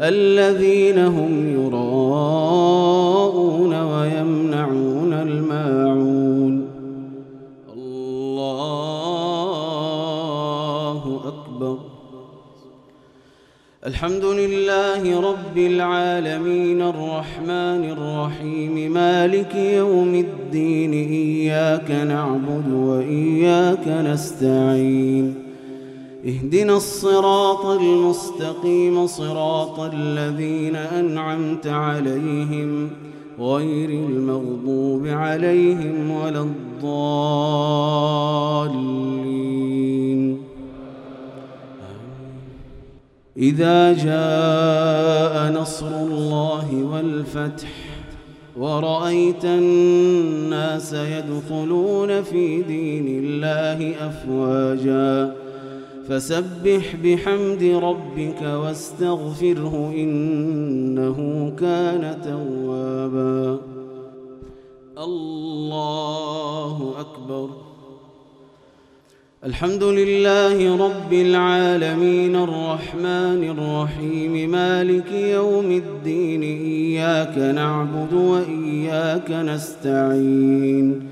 الذين هم يراءون ويمنعون الماعون. الله أكبر. الحمد لله رب العالمين الرحمن الرحيم مالك يوم الدين إياك نعبد وإياك نستعين. اهدنا الصراط المستقيم صراط الذين أنعمت عليهم غير المغضوب عليهم ولا الضالين. إذا جاء نصر الله والفتح ورأيت الناس يدخلون في دين الله أفواجا فسبح بحمد ربك واستغفره إنه كان توابا. الله أكبر. الحمد لله رب العالمين الرحمن الرحيم مالك يوم الدين إياك نعبد وإياك نستعين.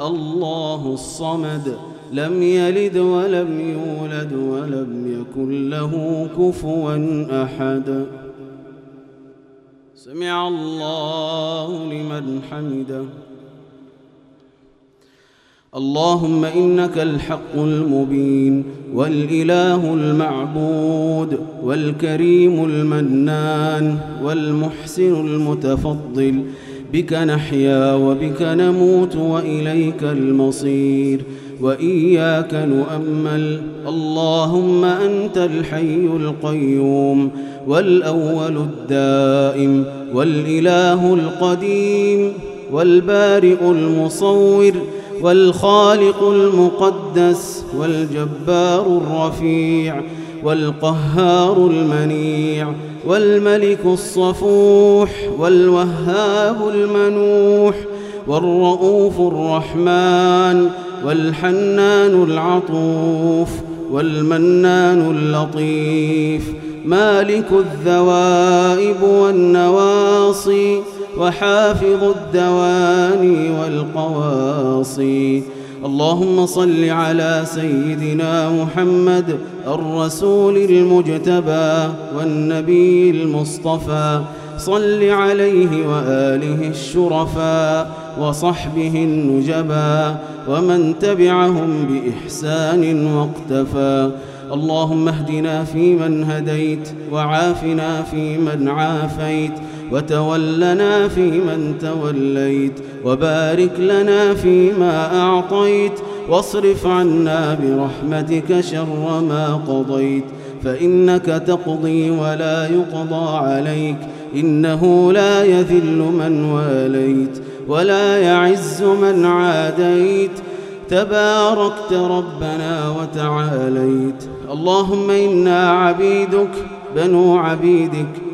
الله الصمد لم يلد ولم يولد ولم يكن له كفوا أحد. سمع الله لمن حمده. اللهم إنك الحق المبين والإله المعبود والكريم المنان والمحسن المتفضل بك نحيا وبك نموت وإليك المصير وإياك نؤمل. اللهم أنت الحي القيوم والأول الدائم والإله القديم والبارئ المصور والخالق المقدس والجبار الرفيع والقهار المنيع والملك الصفوح والوهاب المنوح والرؤوف الرحمن والحنان العطوف والمنان اللطيف مالك الذوائب والنواصي وحافظ الدواني والقواصي. اللهم صل على سيدنا محمد الرسول المجتبى والنبي المصطفى. صل عليه وآله الشرفاء وصحبه النجبا ومن تبعهم بإحسان واقتفى. اللهم اهدنا فيمن هديت وعافنا فيمن عافيت. وتولنا فيمن توليت وبارك لنا فيما أعطيت واصرف عنا برحمتك شر ما قضيت فإنك تقضي ولا يقضى عليك إنه لا يذل من واليت ولا يعز من عاديت تباركت ربنا وتعاليت اللهم إنا عبيدك بنو عبيدك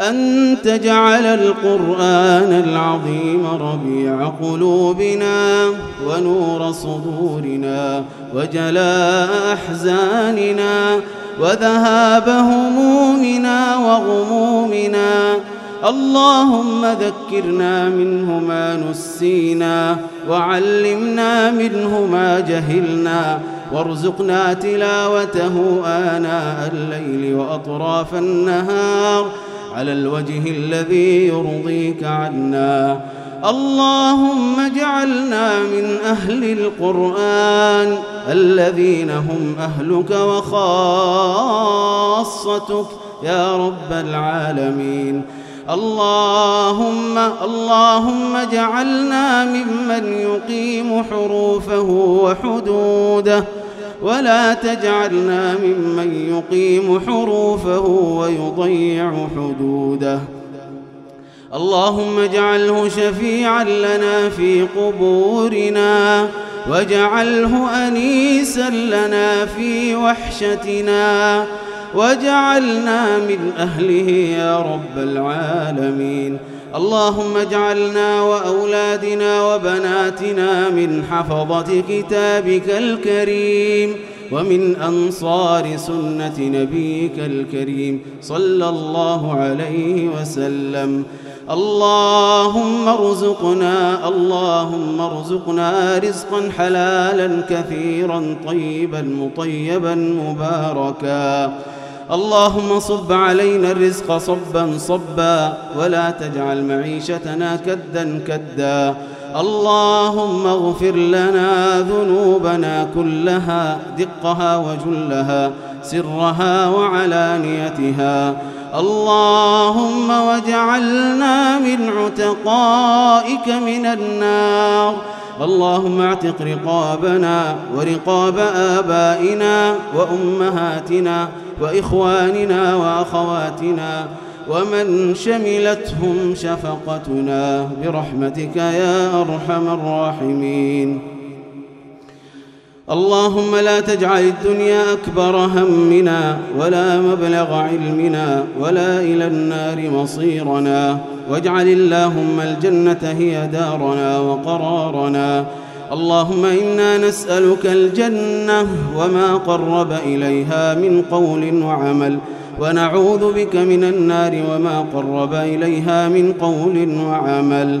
أن تجعل القرآن العظيم ربيع قلوبنا ونور صدورنا وجلاء أحزاننا وذهاب همومنا وغمومنا. اللهم ذكرنا منه ما نسينا وعلمنا منه ما جهلنا. وارزقنا تلاوته آناء الليل وأطراف النهار. على الوجه الذي يرضيك عنا. اللهم اجعلنا من أهل القرآن الذين هم أهلك وخاصتك. يا رب العالمين. اللهم اللهم اجعلنا ممن يقيم حروفه وحدوده. ولا تجعلنا ممن يقيم حروفه ويضيع حدوده. اللهم اجعله شفيعا لنا في قبورنا واجعله أنيسا لنا في وحشتنا واجعلنا من أهله يا رب العالمين. اللهم اجعلنا وأولادنا وبناتنا من حفظة كتابك الكريم ومن أنصار سنة نبيك الكريم صلى الله عليه وسلم. اللهم ارزقنا اللهم ارزقنا رزقا حلالا كثيرا طيبا مطيبا مباركا. اللهم صب علينا الرزق صبا صبا ولا تجعل معيشتنا كدا كدا. اللهم اغفر لنا ذنوبنا كلها دقها وجلها سرها وعلانيتها. اللهم واجعلنا من عتقائك من النار. اللهم اعتق رقابنا ورقاب آبائنا وأمهاتنا وإخواننا وأخواتنا ومن شملتهم شفقتنا برحمتك يا أرحم الراحمين. اللهم لا تجعل الدنيا أكبر همنا ولا مبلغ علمنا ولا إلى النار مصيرنا. واجعل اللهم الجنة هي دارنا وقرارنا. اللهم إنا نسألك الجنة وما قرب إليها من قول وعمل. ونعوذ بك من النار وما قرب إليها من قول وعمل.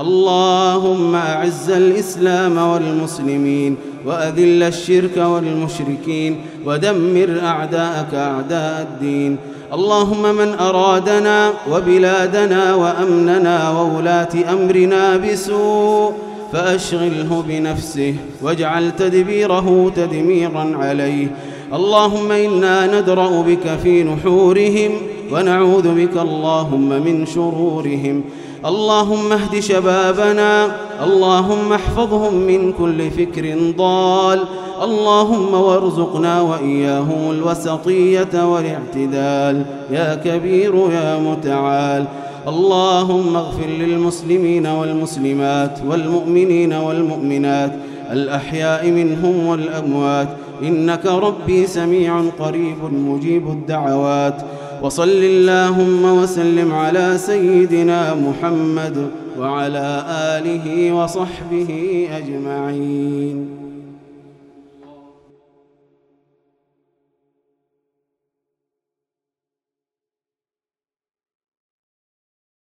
اللهم أعز الإسلام والمسلمين وأذل الشرك والمشركين ودمر أعداءك أعداء الدين. اللهم من أرادنا وبلادنا وأمننا وولاة أمرنا بسوء فأشغله بنفسه واجعل تدبيره تدميرا عليه. اللهم إنا ندرأ بك في نحورهم ونعوذ بك اللهم من شرورهم. اللهم اهد شبابنا اللهم احفظهم من كل فكر ضال اللهم وارزقنا وإياهم الوسطية والاعتدال. يا كبير يا متعال اللهم اغفر للمسلمين والمسلمات والمؤمنين والمؤمنات الأحياء منهم والأموات. إنك ربي سميع قريب مجيب الدعوات. وصل اللهم وسلم على سيدنا محمد وعلى آله وصحبه أجمعين.